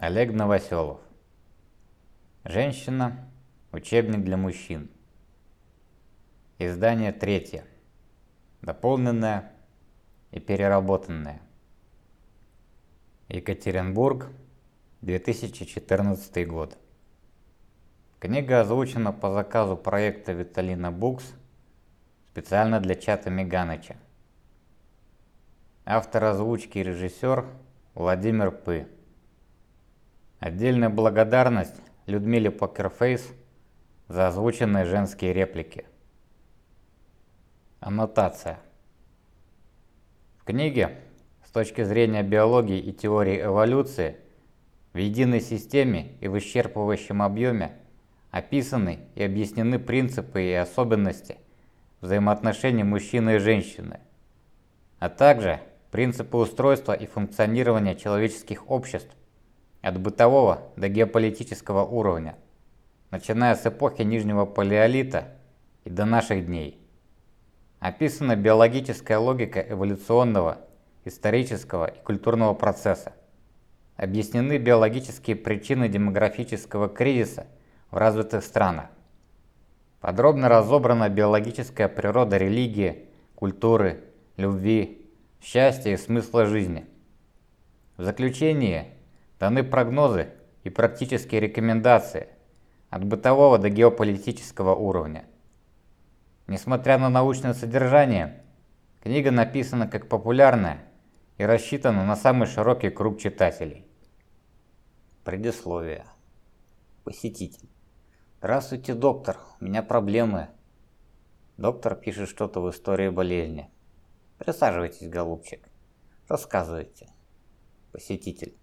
Олег Новоселов. Женщина. Учебник для мужчин. Издание третье. Дополненное и переработанное. Екатеринбург, 2014 год. Книга озвучена по заказу проекта Виталина Букс специально для чата Меганыча. Автор озвучки и режиссер Владимир Пы. Отдельная благодарность Людмиле Покерфейс за озвученные женские реплики. Аннотация. В книге с точки зрения биологии и теории эволюции в единой системе и в исчерпывающем объеме описаны и объяснены принципы и особенности взаимоотношений мужчины и женщины, а также принципы устройства и функционирования человеческих обществ от бытового до геополитического уровня, начиная с эпохи Нижнего Палеолита и до наших дней. Описана биологическая логика эволюционного, исторического и культурного процесса. Объяснены биологические причины демографического кризиса в развитых странах. Подробно разобрана биологическая природа религии, культуры, любви, счастья и смысла жизни. В заключение даны прогнозы и практические рекомендации от бытового до геополитического уровня. Несмотря на научное содержание, книга написана как популярная и рассчитана на самый широкий круг читателей. Предисловие. Посетитель. Здравствуйте, доктор. У меня проблемы. Доктор пишет что-то в истории болезни. Присаживайтесь, голубчик. Рассказывайте. Посетитель.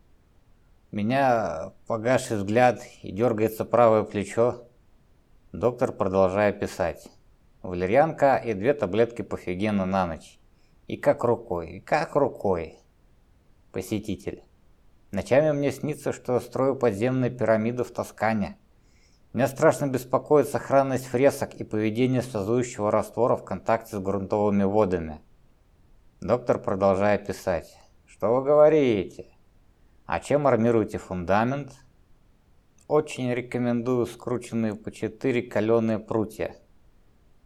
Меня погасший взгляд и дергается правое плечо. Доктор продолжает писать. Валерьянка и две таблетки пофигена на ночь. И как рукой, и как рукой. Посетитель. Ночами мне снится, что строю подземные пирамиды в Тоскане. Меня страшно беспокоит сохранность фресок и поведение связующего раствора в контакте с грунтовыми водами. Доктор продолжает писать. Что вы говорите? А чем армируете фундамент? Очень рекомендую скрученные по 4 каленые прутья.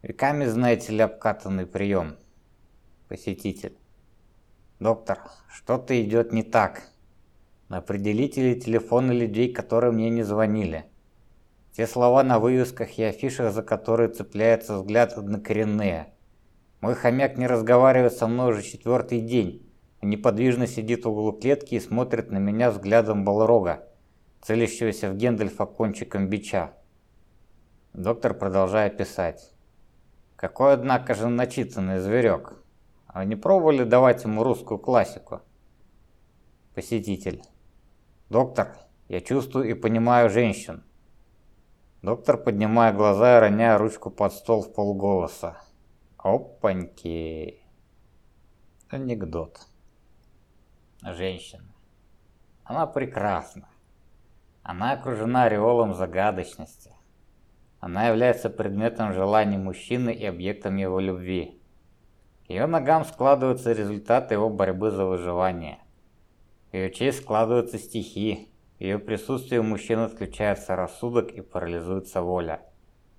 Веками, знаете ли, обкатанный прием. Посетитель. Доктор, что-то идет не так. Определите телефоны людей, которые мне не звонили. Те слова на вывесках и афишах, за которые цепляется взгляд, однокоренные. Мой хомяк не разговаривает со мной уже четвертый день неподвижно сидит в углу клетки и смотрит на меня взглядом балрога, целящегося в Гендальфа кончиком бича. Доктор продолжает писать. Какой, однако же, начитанный зверек. А не пробовали давать ему русскую классику? Посетитель. Доктор, я чувствую и понимаю женщин. Доктор, поднимая глаза и роняя ручку под стол в полголоса. Опаньки. Анекдот женщина. Она прекрасна. Она окружена ореолом загадочности. Она является предметом желаний мужчины и объектом его любви. Ее ногам складываются результаты его борьбы за выживание. В ее честь складываются стихи. В ее присутствии у мужчины отключается рассудок и парализуется воля.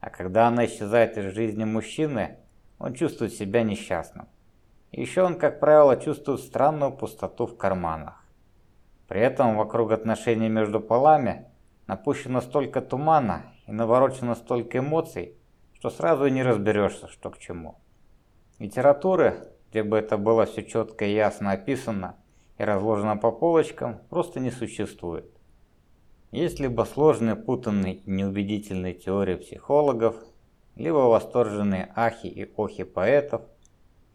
А когда она исчезает из жизни мужчины, он чувствует себя несчастным. Еще он, как правило, чувствует странную пустоту в карманах. При этом вокруг отношений между полами напущено столько тумана и наворочено столько эмоций, что сразу и не разберешься, что к чему. Литературы, где бы это было все четко и ясно описано и разложено по полочкам, просто не существует. Есть либо сложные, путанные и неубедительные теории психологов, либо восторженные ахи и охи поэтов –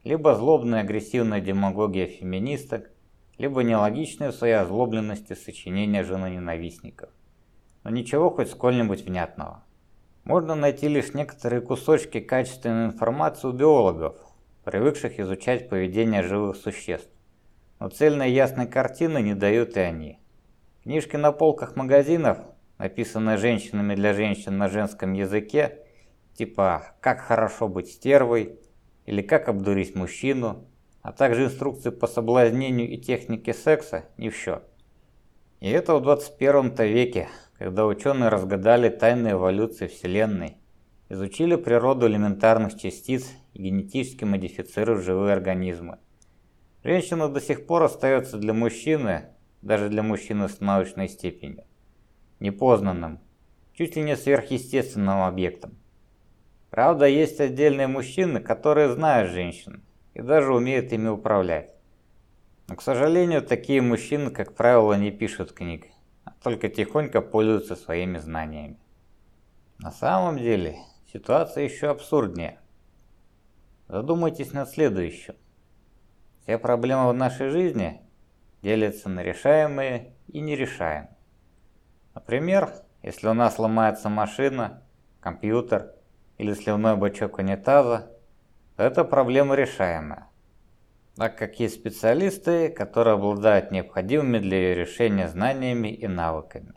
либо злобная агрессивная демагогия феминисток, либо нелогичные в своей озлобленности сочинения женоненавистников. Но ничего хоть сколь-нибудь внятного. Можно найти лишь некоторые кусочки качественной информации у биологов, привыкших изучать поведение живых существ. Но цельной ясной картины не дают и они. Книжки на полках магазинов, написанные женщинами для женщин на женском языке, типа «Как хорошо быть стервой», или как обдурить мужчину, а также инструкции по соблазнению и технике секса не в счет. И это в 21 веке, когда ученые разгадали тайны эволюции Вселенной, изучили природу элементарных частиц и генетически модифицируют живые организмы. Женщина до сих пор остается для мужчины, даже для мужчины с научной степенью, непознанным, чуть ли не сверхъестественным объектом. Правда, есть отдельные мужчины, которые знают женщин и даже умеют ими управлять. Но, к сожалению, такие мужчины, как правило, не пишут книг, а только тихонько пользуются своими знаниями. На самом деле, ситуация еще абсурднее. Задумайтесь над следующим. Все проблемы в нашей жизни делятся на решаемые и нерешаемые. Например, если у нас ломается машина, компьютер или сливной бачок унитаза, эта проблема решаемая, так как есть специалисты, которые обладают необходимыми для ее решения знаниями и навыками.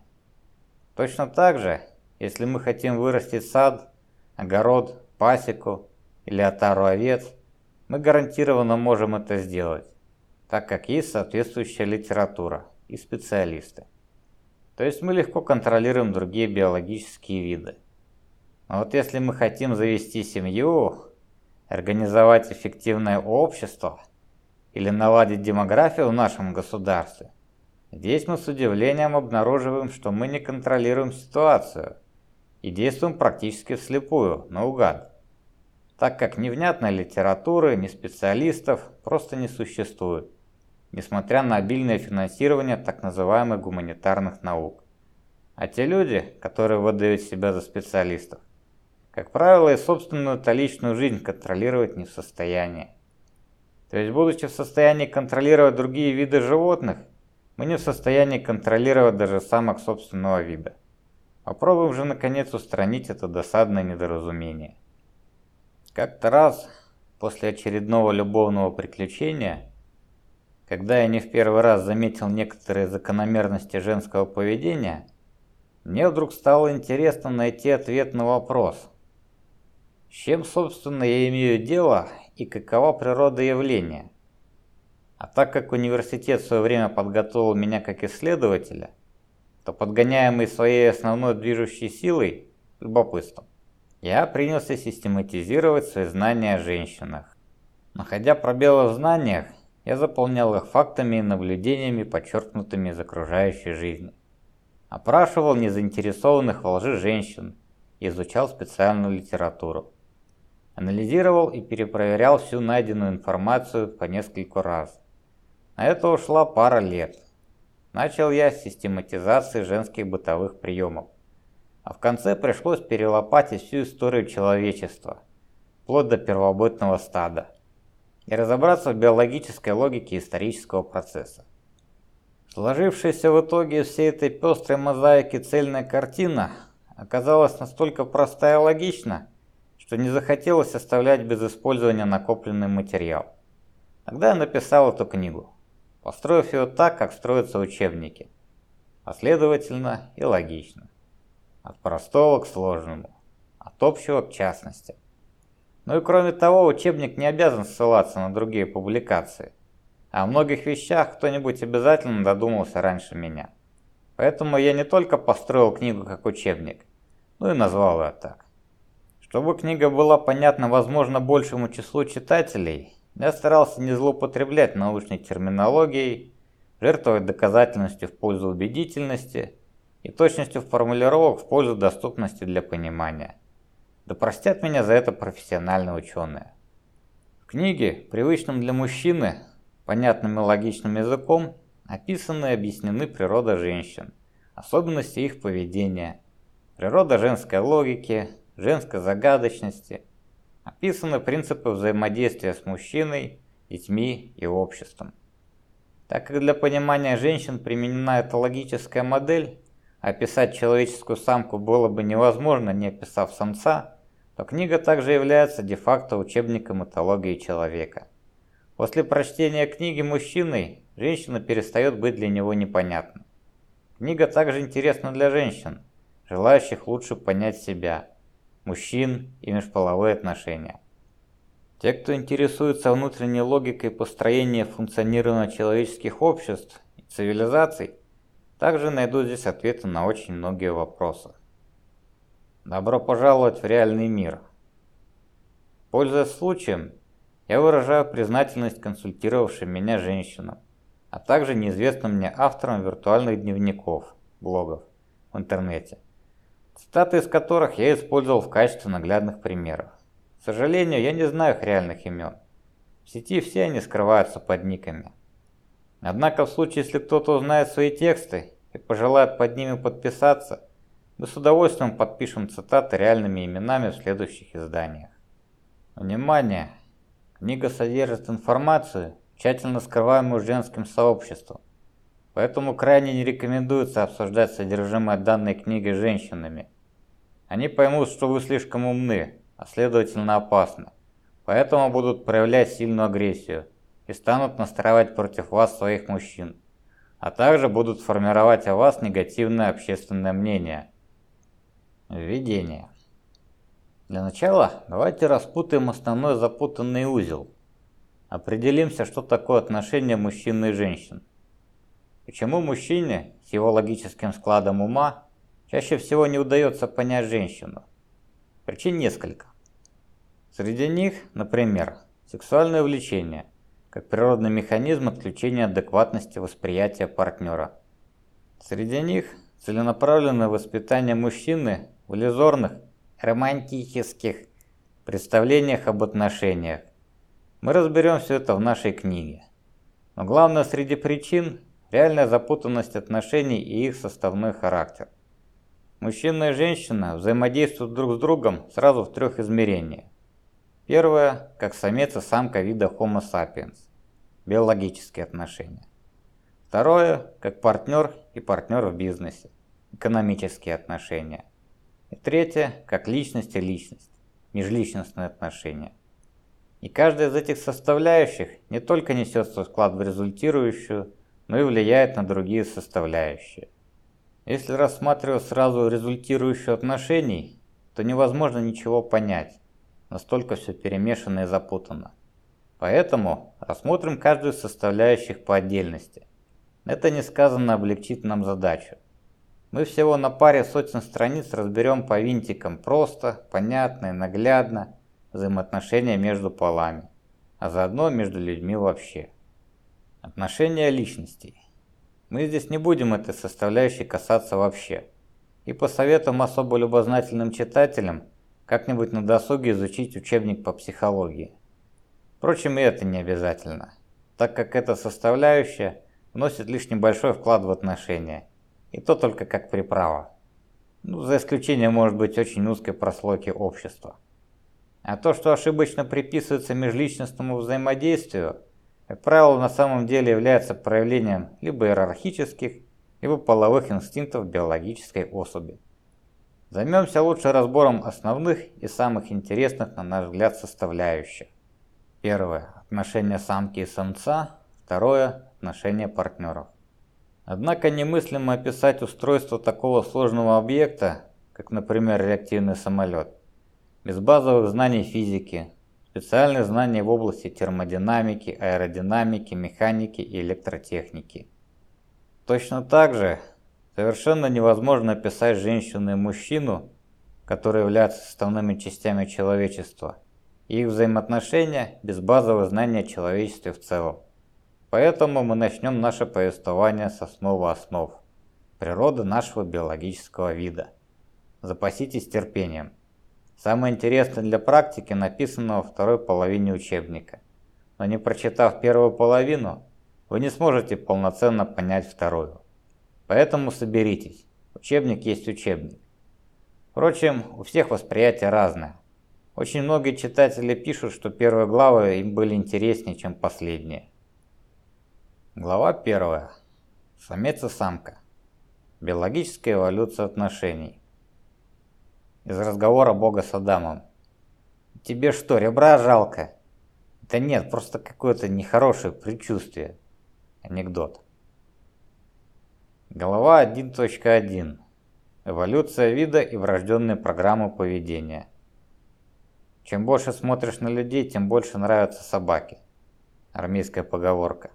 Точно так же, если мы хотим вырастить сад, огород, пасеку или отару овец, мы гарантированно можем это сделать, так как есть соответствующая литература и специалисты. То есть мы легко контролируем другие биологические виды. Но вот если мы хотим завести семью, организовать эффективное общество или наладить демографию в нашем государстве, здесь мы с удивлением обнаруживаем, что мы не контролируем ситуацию и действуем практически вслепую, наугад, так как ни внятной литературы, ни специалистов просто не существует, несмотря на обильное финансирование так называемых гуманитарных наук. А те люди, которые выдают себя за специалистов, как правило, и собственную-то личную жизнь контролировать не в состоянии. То есть, будучи в состоянии контролировать другие виды животных, мы не в состоянии контролировать даже самок собственного вида. Попробуем же наконец устранить это досадное недоразумение. Как-то раз, после очередного любовного приключения, когда я не в первый раз заметил некоторые закономерности женского поведения, мне вдруг стало интересно найти ответ на вопрос – с чем, собственно, я имею дело и какова природа явления? А так как университет в свое время подготовил меня как исследователя, то подгоняемый своей основной движущей силой, любопытством, я принялся систематизировать свои знания о женщинах. Находя пробелы в знаниях, я заполнял их фактами и наблюдениями, подчеркнутыми из окружающей жизни. Опрашивал незаинтересованных во лжи женщин изучал специальную литературу. Анализировал и перепроверял всю найденную информацию по нескольку раз. На это ушла пара лет. Начал я с систематизации женских бытовых приемов. А в конце пришлось перелопатить всю историю человечества, вплоть до первобытного стада, и разобраться в биологической логике исторического процесса. Сложившаяся в итоге всей этой пестрой мозаики цельная картина оказалась настолько проста и логична, что не захотелось оставлять без использования накопленный материал. Тогда я написал эту книгу, построив ее так, как строятся учебники. Последовательно и логично. От простого к сложному, от общего к частности. Ну и кроме того, учебник не обязан ссылаться на другие публикации. А о многих вещах кто-нибудь обязательно додумался раньше меня. Поэтому я не только построил книгу как учебник, но и назвал ее так. Чтобы книга была понятна, возможно, большему числу читателей, я старался не злоупотреблять научной терминологией, жертвовать доказательностью в пользу убедительности и точностью формулировок в пользу доступности для понимания. Да простят меня за это профессиональные ученые. В книге, привычном для мужчины, понятным и логичным языком, описаны и объяснены природа женщин, особенности их поведения, природа женской логики, женской загадочности, описаны принципы взаимодействия с мужчиной, детьми и обществом. Так как для понимания женщин применена эта логическая модель, описать человеческую самку было бы невозможно, не описав самца, то книга также является де-факто учебником этологии человека. После прочтения книги мужчиной, женщина перестает быть для него непонятной. Книга также интересна для женщин, желающих лучше понять себя, мужчин и межполовые отношения. Те, кто интересуется внутренней логикой построения функционирования человеческих обществ и цивилизаций, также найду здесь ответы на очень многие вопросы. Добро пожаловать в реальный мир. Пользуясь случаем, я выражаю признательность консультировавшим меня женщинам, а также неизвестным мне авторам виртуальных дневников, блогов в интернете, цитаты из которых я использовал в качестве наглядных примеров. К сожалению, я не знаю их реальных имен. В сети все они скрываются под никами. Однако в случае, если кто-то узнает свои тексты и пожелает под ними подписаться, мы с удовольствием подпишем цитаты реальными именами в следующих изданиях. Внимание! Книга содержит информацию, тщательно скрываемую женским сообществом. Поэтому крайне не рекомендуется обсуждать содержимое данной книги женщинами. Они поймут, что вы слишком умны, а следовательно опасны. Поэтому будут проявлять сильную агрессию и станут настраивать против вас своих мужчин, а также будут формировать о вас негативное общественное мнение. Введение. Для начала давайте распутаем основной запутанный узел. Определимся, что такое отношение мужчины и женщин. Почему мужчине с его логическим складом ума чаще всего не удается понять женщину? Причин несколько. Среди них, например, сексуальное влечение – как природный механизм отключения адекватности восприятия партнера. Среди них целенаправленное воспитание мужчины в иллюзорных, романтических представлениях об отношениях. Мы разберем все это в нашей книге. Но главное среди причин – реальная запутанность отношений и их составной характер. Мужчина и женщина взаимодействуют друг с другом сразу в трех измерениях. Первое, как самец и самка вида Homo sapiens. Биологические отношения. Второе, как партнер и партнер в бизнесе. Экономические отношения. И третье, как личность и личность. Межличностные отношения. И каждая из этих составляющих не только несет свой вклад в результирующую, но и влияет на другие составляющие. Если рассматривать сразу результирующую отношений, то невозможно ничего понять, настолько все перемешано и запутано. Поэтому рассмотрим каждую из составляющих по отдельности. Это несказанно облегчит нам задачу. Мы всего на паре сотен страниц разберем по винтикам просто, понятно и наглядно взаимоотношения между полами, а заодно между людьми вообще. Отношения личностей. Мы здесь не будем этой составляющей касаться вообще. И посоветуем особо любознательным читателям как-нибудь на досуге изучить учебник по психологии. Впрочем, и это не обязательно, так как эта составляющая вносит лишь небольшой вклад в отношения, и то только как приправа. Ну, за исключением, может быть, очень узкой прослойки общества. А то, что ошибочно приписывается межличностному взаимодействию, как правило, на самом деле является проявлением либо иерархических, либо половых инстинктов биологической особи. Займемся лучше разбором основных и самых интересных, на наш взгляд, составляющих. Первое – отношения самки и самца. Второе – отношения партнеров. Однако немыслимо описать устройство такого сложного объекта, как, например, реактивный самолет, без базовых знаний физики, специальных знаний в области термодинамики, аэродинамики, механики и электротехники. Точно так же Совершенно невозможно описать женщину и мужчину, которые являются составными частями человечества, их взаимоотношения без базового знания о человечестве в целом. Поэтому мы начнем наше повествование с основы основ – природы нашего биологического вида. Запаситесь терпением. Самое интересное для практики написано во второй половине учебника. Но не прочитав первую половину, вы не сможете полноценно понять вторую. Поэтому соберитесь. Учебник есть учебник. Впрочем, у всех восприятие разное. Очень многие читатели пишут, что первые главы им были интереснее, чем последние. Глава первая. Самец и самка. Биологическая эволюция отношений. Из разговора Бога с Адамом. Тебе что, ребра жалко? Да нет, просто какое-то нехорошее предчувствие. Анекдот. Глава 1.1. Эволюция вида и врожденные программы поведения. Чем больше смотришь на людей, тем больше нравятся собаки. Армейская поговорка.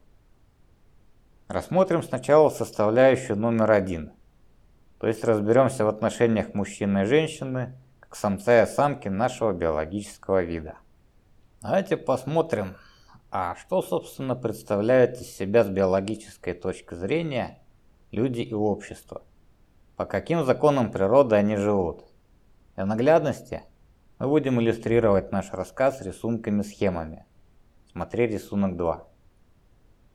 Рассмотрим сначала составляющую номер один, то есть разберемся в отношениях мужчины и женщины, как самца и самки нашего биологического вида. Давайте посмотрим, а что, собственно, представляют из себя с биологической точки зрения люди и общество? По каким законам природы они живут? Для наглядности мы будем иллюстрировать наш рассказ рисунками-схемами. Смотри рисунок 2.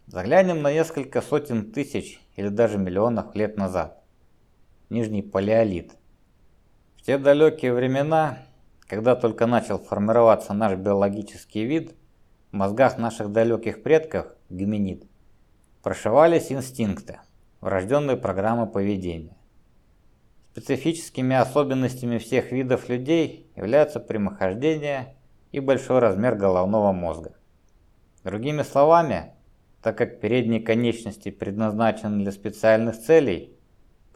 Заглянем на несколько сотен тысяч или даже миллионов лет назад. Нижний палеолит. В те далекие времена, когда только начал формироваться наш биологический вид, в мозгах наших далеких предков, гоминид, прошивались инстинкты, врожденные программы поведения. Специфическими особенностями всех видов людей являются прямохождение и большой размер головного мозга. Другими словами, так как передние конечности предназначены для специальных целей,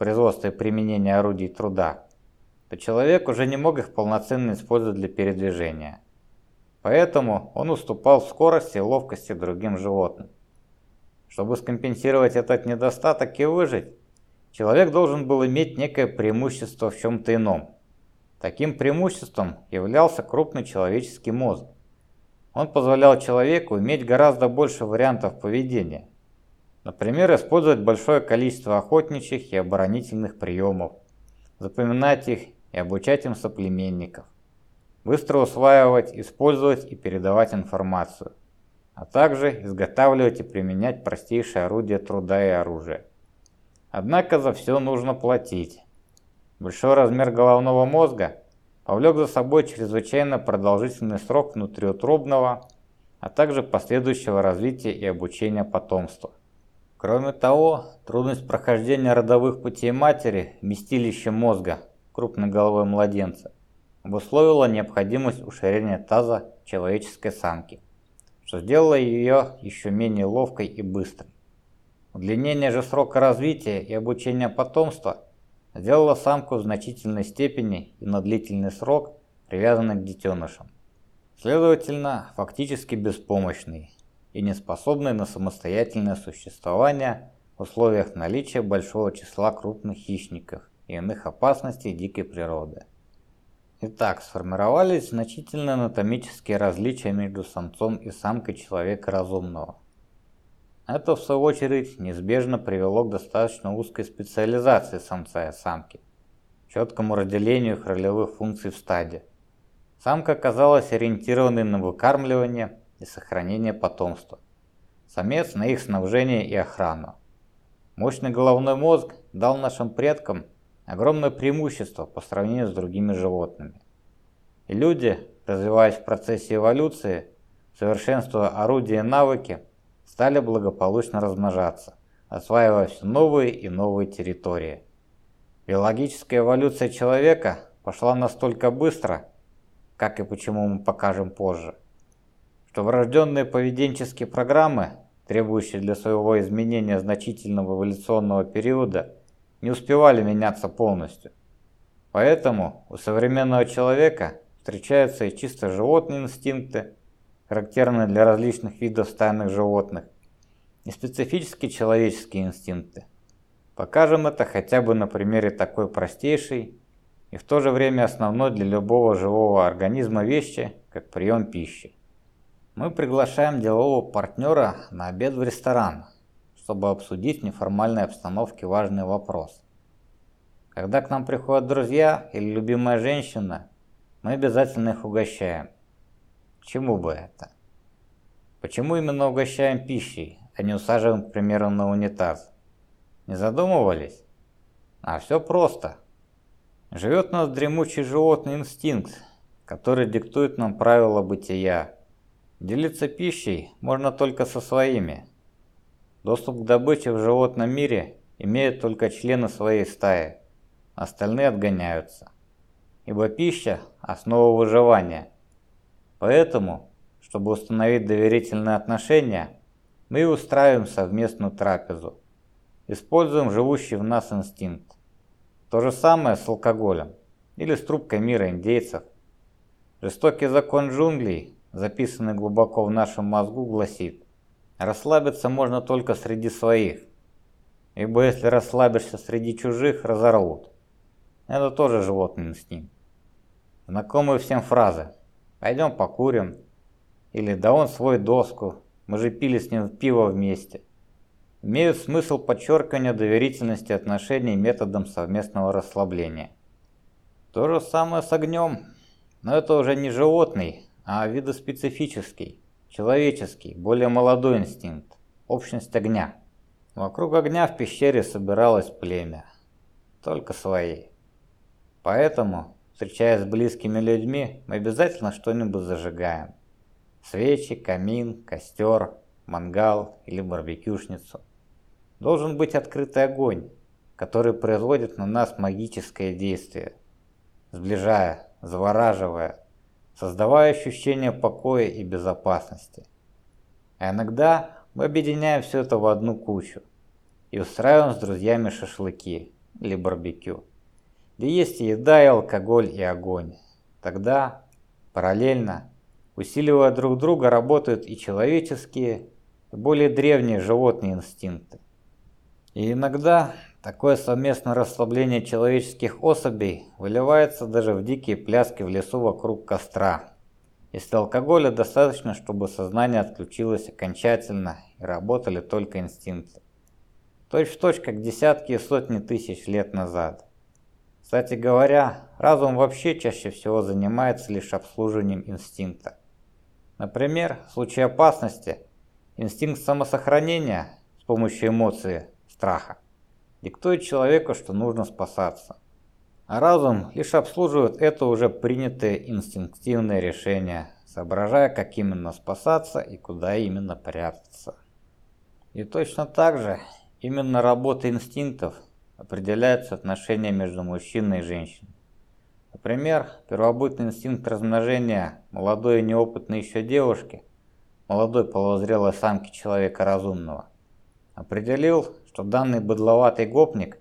производства и применения орудий труда, то человек уже не мог их полноценно использовать для передвижения. Поэтому он уступал в скорости и ловкости другим животным. Чтобы скомпенсировать этот недостаток и выжить, человек должен был иметь некое преимущество в чем-то ином. Таким преимуществом являлся крупный человеческий мозг. Он позволял человеку иметь гораздо больше вариантов поведения. Например, использовать большое количество охотничьих и оборонительных приемов, запоминать их и обучать им соплеменников быстро усваивать, использовать и передавать информацию, а также изготавливать и применять простейшие орудия труда и оружия. Однако за все нужно платить. Большой размер головного мозга повлек за собой чрезвычайно продолжительный срок внутриутробного, а также последующего развития и обучения потомства. Кроме того, трудность прохождения родовых путей матери, вместилище мозга, крупной головой младенца – обусловила необходимость уширения таза человеческой самки, что сделало ее еще менее ловкой и быстрой. Удлинение же срока развития и обучения потомства сделало самку в значительной степени и на длительный срок привязанной к детенышам. Следовательно, фактически беспомощной и неспособной на самостоятельное существование в условиях наличия большого числа крупных хищников и иных опасностей дикой природы. Итак, сформировались значительные анатомические различия между самцом и самкой человека разумного. Это, в свою очередь, неизбежно привело к достаточно узкой специализации самца и самки, четкому разделению их ролевых функций в стаде. Самка оказалась ориентированной на выкармливание и сохранение потомства. Самец на их снабжение и охрану. Мощный головной мозг дал нашим предкам огромное преимущество по сравнению с другими животными. И люди, развиваясь в процессе эволюции, совершенствуя орудия и навыки, стали благополучно размножаться, осваивая все новые и новые территории. Биологическая эволюция человека пошла настолько быстро, как и почему мы покажем позже, что врожденные поведенческие программы, требующие для своего изменения значительного эволюционного периода, не успевали меняться полностью. Поэтому у современного человека встречаются и чисто животные инстинкты, характерные для различных видов стайных животных, и специфические человеческие инстинкты. Покажем это хотя бы на примере такой простейшей и в то же время основной для любого живого организма вещи, как прием пищи. Мы приглашаем делового партнера на обед в ресторан, чтобы обсудить в неформальной обстановке важный вопрос. Когда к нам приходят друзья или любимая женщина, мы обязательно их угощаем. Чему бы это? Почему именно угощаем пищей, а не усаживаем, к примеру, на унитаз? Не задумывались? А все просто. Живет у нас дремучий животный инстинкт, который диктует нам правила бытия. Делиться пищей можно только со своими, Доступ к добыче в животном мире имеют только члены своей стаи, остальные отгоняются. Ибо пища – основа выживания. Поэтому, чтобы установить доверительные отношения, мы устраиваем совместную трапезу. Используем живущий в нас инстинкт. То же самое с алкоголем или с трубкой мира индейцев. Жестокий закон джунглей, записанный глубоко в нашем мозгу, гласит, Расслабиться можно только среди своих, ибо если расслабишься среди чужих, разорвут. Это тоже животный инстинкт. Знакомые всем фразы «пойдем покурим» или «да он свой доску, мы же пили с ним пиво вместе» имеют смысл подчеркивания доверительности отношений методом совместного расслабления. То же самое с огнем, но это уже не животный, а видоспецифический, человеческий, более молодой инстинкт – общность огня. Вокруг огня в пещере собиралось племя, только свои. Поэтому, встречаясь с близкими людьми, мы обязательно что-нибудь зажигаем. Свечи, камин, костер, мангал или барбекюшницу. Должен быть открытый огонь, который производит на нас магическое действие, сближая, завораживая, создавая ощущение покоя и безопасности. А иногда мы объединяем все это в одну кучу и устраиваем с друзьями шашлыки или барбекю, где есть и еда, и алкоголь, и огонь. Тогда, параллельно, усиливая друг друга, работают и человеческие, и более древние животные инстинкты. И иногда такое совместное расслабление человеческих особей выливается даже в дикие пляски в лесу вокруг костра. Если алкоголя достаточно, чтобы сознание отключилось окончательно и работали только инстинкты. Точь в точь, как десятки и сотни тысяч лет назад. Кстати говоря, разум вообще чаще всего занимается лишь обслуживанием инстинкта. Например, в случае опасности, инстинкт самосохранения с помощью эмоции страха. Диктует человеку, что нужно спасаться. А разум лишь обслуживает это уже принятое инстинктивное решение, соображая, как именно спасаться и куда именно прятаться. И точно так же именно работа инстинктов определяется отношения между мужчиной и женщиной. Например, первобытный инстинкт размножения молодой и неопытной еще девушки, молодой полузрелой самки человека разумного, определил, что данный быдловатый гопник,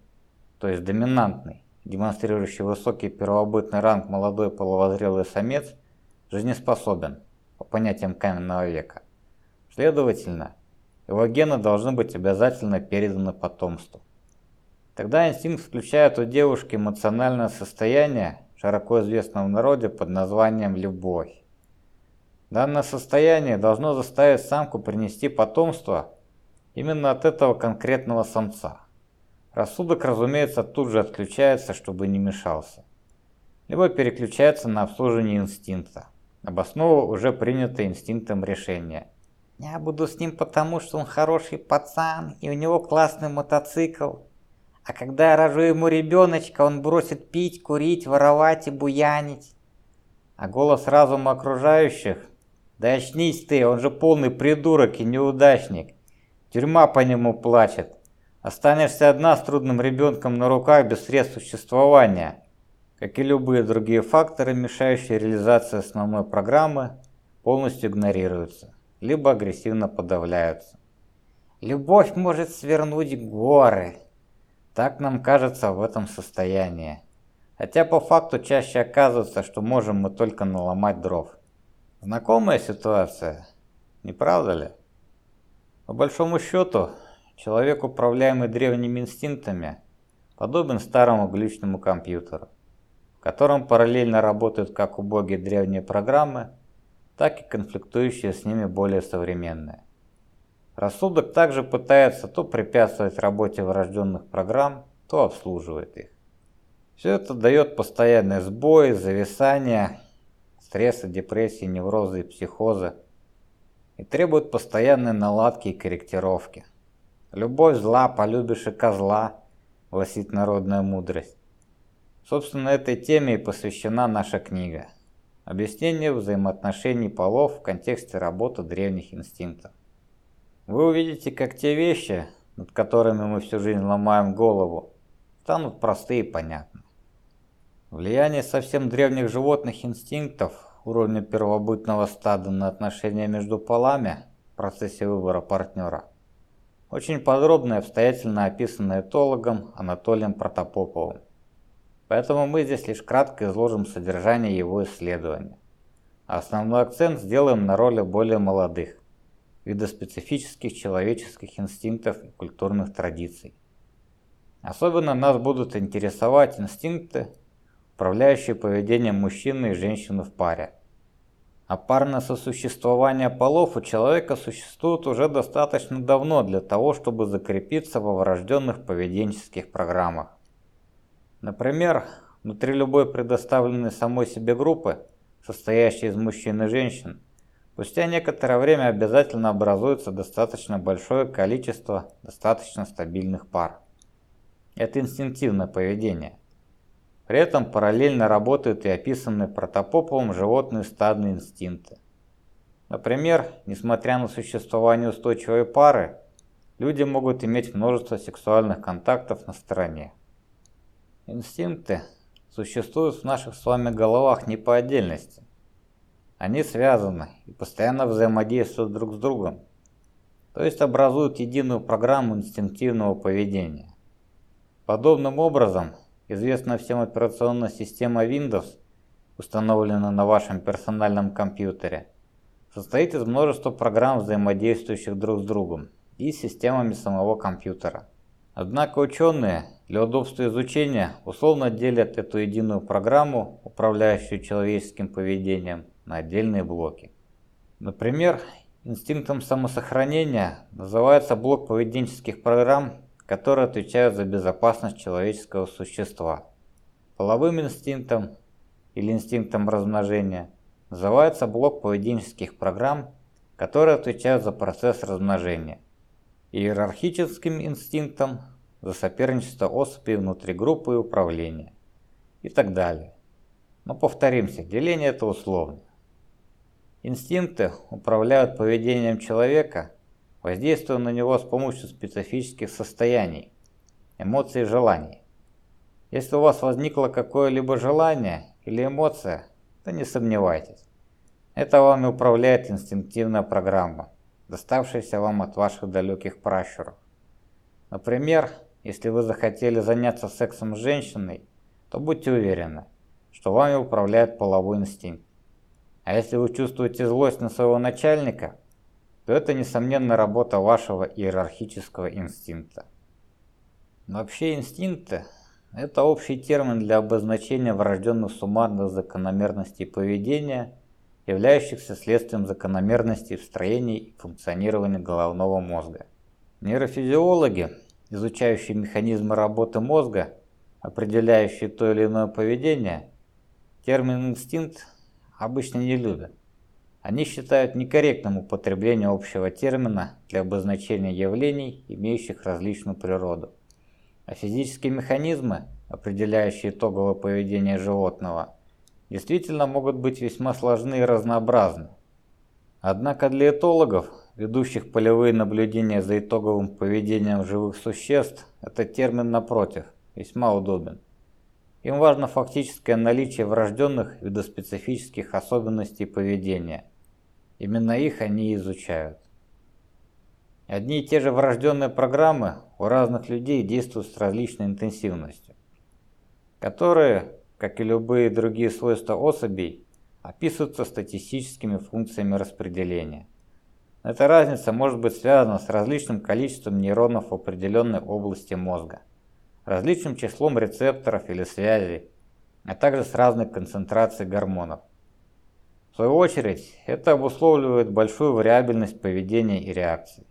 то есть доминантный, демонстрирующий высокий первобытный ранг молодой половозрелый самец, жизнеспособен, по понятиям каменного века. Следовательно, его гены должны быть обязательно переданы потомству. Тогда инстинкт включает у девушки эмоциональное состояние, широко известное в народе под названием «любовь». Данное состояние должно заставить самку принести потомство Именно от этого конкретного самца. Рассудок, разумеется, тут же отключается, чтобы не мешался. Либо переключается на обслуживание инстинкта, обосновывая уже принятое инстинктом решение. «Я буду с ним потому, что он хороший пацан, и у него классный мотоцикл. А когда я рожу ему ребеночка, он бросит пить, курить, воровать и буянить». А голос разума окружающих «Да очнись ты, он же полный придурок и неудачник. Тюрьма по нему плачет. Останешься одна с трудным ребенком на руках без средств существования. Как и любые другие факторы, мешающие реализации основной программы, полностью игнорируются, либо агрессивно подавляются. Любовь может свернуть горы. Так нам кажется в этом состоянии. Хотя по факту чаще оказывается, что можем мы только наломать дров. Знакомая ситуация, не правда ли? По большому счету, человек, управляемый древними инстинктами, подобен старому глючному компьютеру, в котором параллельно работают как убогие древние программы, так и конфликтующие с ними более современные. Рассудок также пытается то препятствовать работе врожденных программ, то обслуживает их. Все это дает постоянные сбои, зависания, стрессы, депрессии, неврозы и психозы, и требует постоянной наладки и корректировки. «Любовь зла, полюбишь и козла», – гласит народная мудрость. Собственно, этой теме и посвящена наша книга. Объяснение взаимоотношений полов в контексте работы древних инстинктов. Вы увидите, как те вещи, над которыми мы всю жизнь ломаем голову, станут простые и понятны. Влияние совсем древних животных инстинктов уровня первобытного стада на отношения между полами в процессе выбора партнера очень подробно и обстоятельно описано этологом Анатолием Протопоповым. Поэтому мы здесь лишь кратко изложим содержание его исследования. Основной акцент сделаем на роли более молодых, видоспецифических человеческих инстинктов и культурных традиций. Особенно нас будут интересовать инстинкты, управляющие поведением мужчины и женщины в паре. А парное сосуществование полов у человека существует уже достаточно давно для того, чтобы закрепиться во врожденных поведенческих программах. Например, внутри любой предоставленной самой себе группы, состоящей из мужчин и женщин, спустя некоторое время обязательно образуется достаточно большое количество достаточно стабильных пар. Это инстинктивное поведение. При этом параллельно работают и описанные протопоповым животные стадные инстинкты. Например, несмотря на существование устойчивой пары, люди могут иметь множество сексуальных контактов на стороне. Инстинкты существуют в наших с вами головах не по отдельности. Они связаны и постоянно взаимодействуют друг с другом, то есть образуют единую программу инстинктивного поведения. Подобным образом, известная всем операционная система Windows, установленная на вашем персональном компьютере, состоит из множества программ, взаимодействующих друг с другом, и системами самого компьютера. Однако ученые для удобства изучения условно делят эту единую программу, управляющую человеческим поведением, на отдельные блоки. Например, инстинктом самосохранения называется блок поведенческих программ которые отвечают за безопасность человеческого существа. Половым инстинктом или инстинктом размножения называется блок поведенческих программ, которые отвечают за процесс размножения. Иерархическим инстинктом за соперничество особей внутри группы и управления и так далее. Но повторимся, деление это условно. Инстинкты управляют поведением человека воздействуя на него с помощью специфических состояний, эмоций и желаний. Если у вас возникло какое-либо желание или эмоция, то не сомневайтесь. Это вами управляет инстинктивная программа, доставшаяся вам от ваших далеких пращуров. Например, если вы захотели заняться сексом с женщиной, то будьте уверены, что вами управляет половой инстинкт. А если вы чувствуете злость на своего начальника, то это, несомненно, работа вашего иерархического инстинкта. Вообще инстинкты – это общий термин для обозначения врожденных суммарных закономерностей поведения, являющихся следствием закономерностей в строении и функционировании головного мозга. Нейрофизиологи, изучающие механизмы работы мозга, определяющие то или иное поведение, термин «инстинкт» обычно не любят. Они считают некорректным употребление общего термина для обозначения явлений, имеющих различную природу. А физические механизмы, определяющие итоговое поведение животного, действительно могут быть весьма сложны и разнообразны. Однако для этологов, ведущих полевые наблюдения за итоговым поведением живых существ, этот термин, напротив, весьма удобен. Им важно фактическое наличие врожденных видоспецифических особенностей поведения – Именно их они изучают. Одни и те же врожденные программы у разных людей действуют с различной интенсивностью, которые, как и любые другие свойства особей, описываются статистическими функциями распределения. Эта разница может быть связана с различным количеством нейронов в определенной области мозга, различным числом рецепторов или связей, а также с разной концентрацией гормонов. В свою очередь, это обусловливает большую вариабельность поведения и реакций.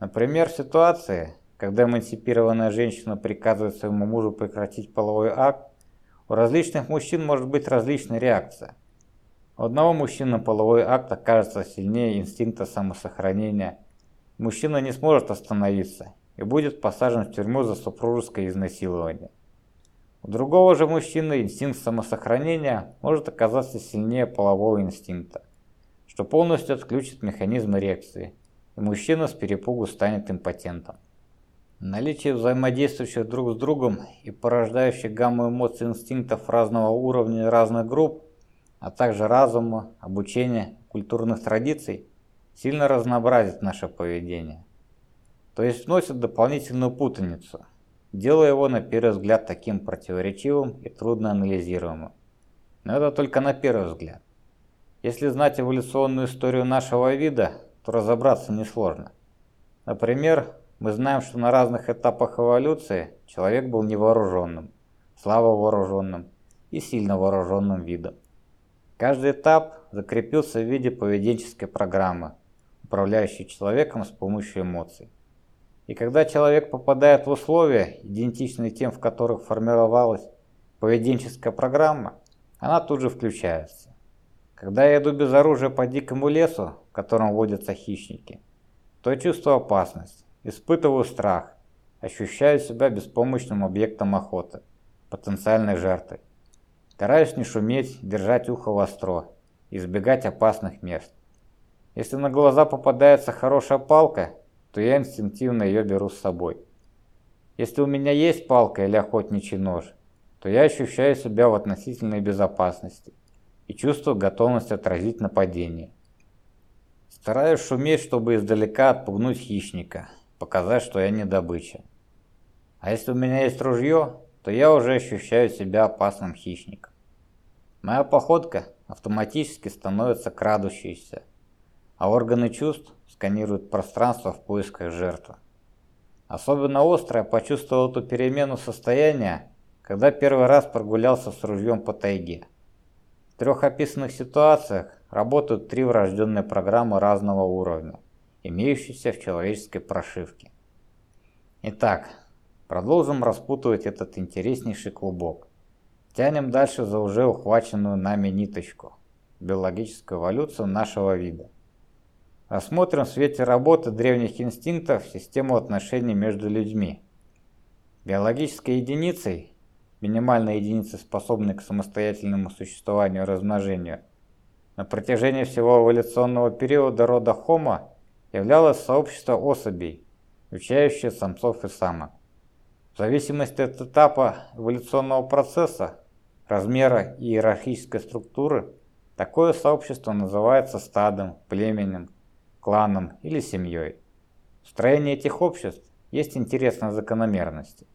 Например, ситуации, когда эмансипированная женщина приказывает своему мужу прекратить половой акт, у различных мужчин может быть различная реакция. У одного мужчины половой акт окажется сильнее инстинкта самосохранения. Мужчина не сможет остановиться и будет посажен в тюрьму за супружеское изнасилование. У другого же мужчины инстинкт самосохранения может оказаться сильнее полового инстинкта, что полностью отключит механизм эрекции, и мужчина с перепугу станет импотентом. Наличие взаимодействующих друг с другом и порождающих гамму эмоций инстинктов разного уровня и разных групп, а также разума, обучения, культурных традиций сильно разнообразит наше поведение. То есть вносит дополнительную путаницу – делая его на первый взгляд таким противоречивым и трудно анализируемым. Но это только на первый взгляд. Если знать эволюционную историю нашего вида, то разобраться несложно. Например, мы знаем, что на разных этапах эволюции человек был невооруженным, слабо вооруженным и сильно вооруженным видом. Каждый этап закрепился в виде поведенческой программы, управляющей человеком с помощью эмоций. И когда человек попадает в условия, идентичные тем, в которых формировалась поведенческая программа, она тут же включается. Когда я иду без оружия по дикому лесу, в котором водятся хищники, то чувствую опасность, испытываю страх, ощущаю себя беспомощным объектом охоты, потенциальной жертвой. Стараюсь не шуметь, держать ухо востро, избегать опасных мест. Если на глаза попадается хорошая палка, то я инстинктивно ее беру с собой. Если у меня есть палка или охотничий нож, то я ощущаю себя в относительной безопасности и чувствую готовность отразить нападение. Стараюсь шуметь, чтобы издалека отпугнуть хищника, показать, что я не добыча. А если у меня есть ружье, то я уже ощущаю себя опасным хищником. Моя походка автоматически становится крадущейся, а органы чувств сканируют пространство в поисках жертвы. Особенно остро я почувствовал эту перемену состояния, когда первый раз прогулялся с ружьем по тайге. В трех описанных ситуациях работают три врожденные программы разного уровня, имеющиеся в человеческой прошивке. Итак, продолжим распутывать этот интереснейший клубок. Тянем дальше за уже ухваченную нами ниточку – биологическую эволюцию нашего вида. Рассмотрим в свете работы древних инстинктов систему отношений между людьми. Биологической единицей, минимальной единицей, способной к самостоятельному существованию и размножению, на протяжении всего эволюционного периода рода Homo являлось сообщество особей, включающее самцов и самок. В зависимости от этапа эволюционного процесса размера и иерархической структуры, такое сообщество называется стадом, племенем, кланом или семьей. В строении этих обществ есть интересные закономерности.